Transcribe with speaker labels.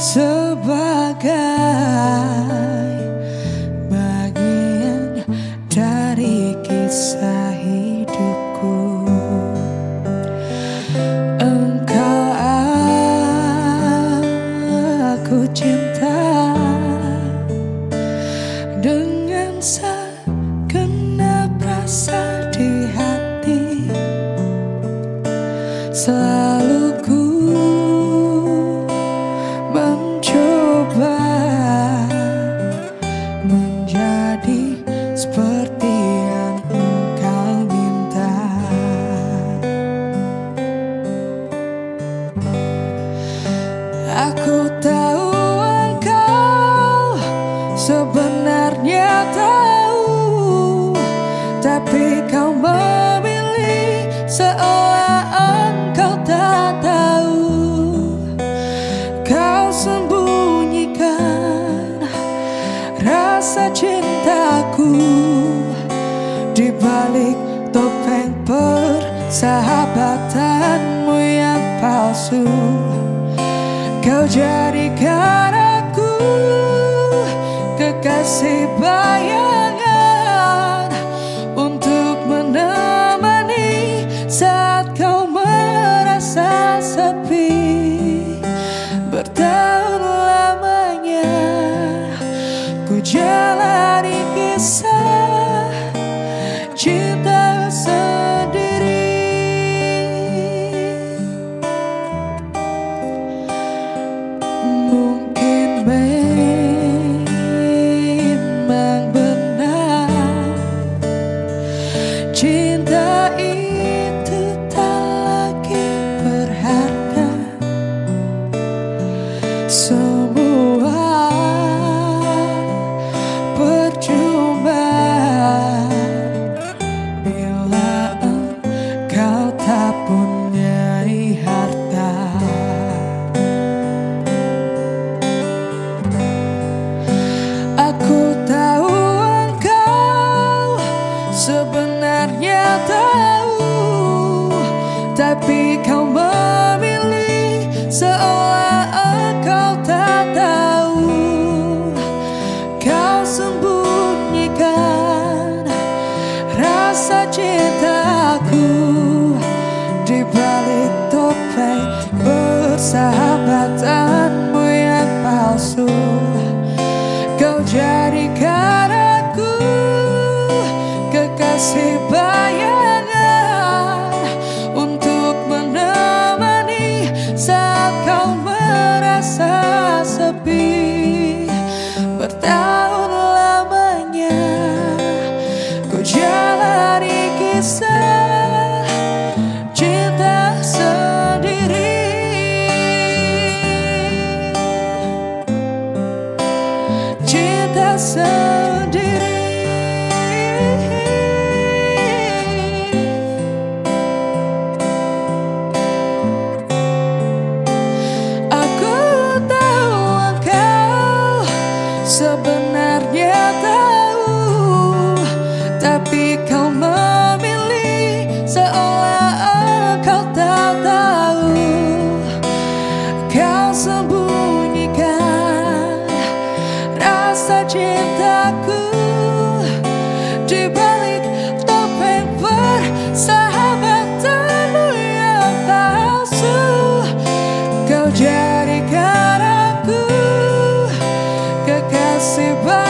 Speaker 1: sebagai bagian dari kisah hidupku. Engkau aku cinta dengan rasa cintaku. Di balik topeng persahabatanmu yang palsu kau jadikan aku kekasih bayang. Jalani kisah cinta sendiri. Mungkin memang benar Cinta itu tak lagi berharga. Semua sebenarnya tahu Tapi kau memilih seolah engkau tak tahu. Kau sembunyikan rasa cintaku Di balik topeng persahabatanmu yang palsu. Kau jadikan kekasih bayangan sebenarnya tahu Tapi kau memilih seolah engkau tak tahu. Kau sembunyikan rasa cintaku di balik topeng persahabatanmu kekasih